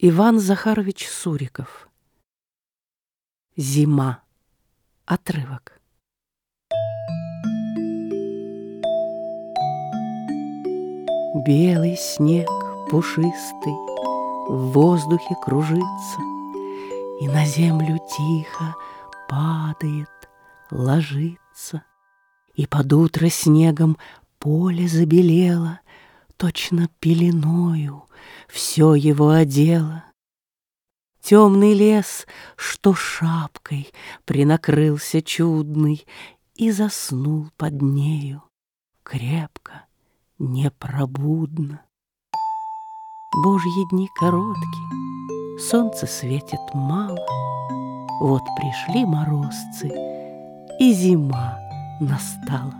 Иван Захарович Суриков Зима. Отрывок. Белый снег пушистый В воздухе кружится, И на землю тихо падает, ложится. И под утро снегом поле забелело, Точно пеленою все его одело. Темный лес, что шапкой принакрылся чудный И заснул под нею крепко, непробудно. Божьи дни короткие, солнце светит мало, Вот пришли морозцы, и зима настала.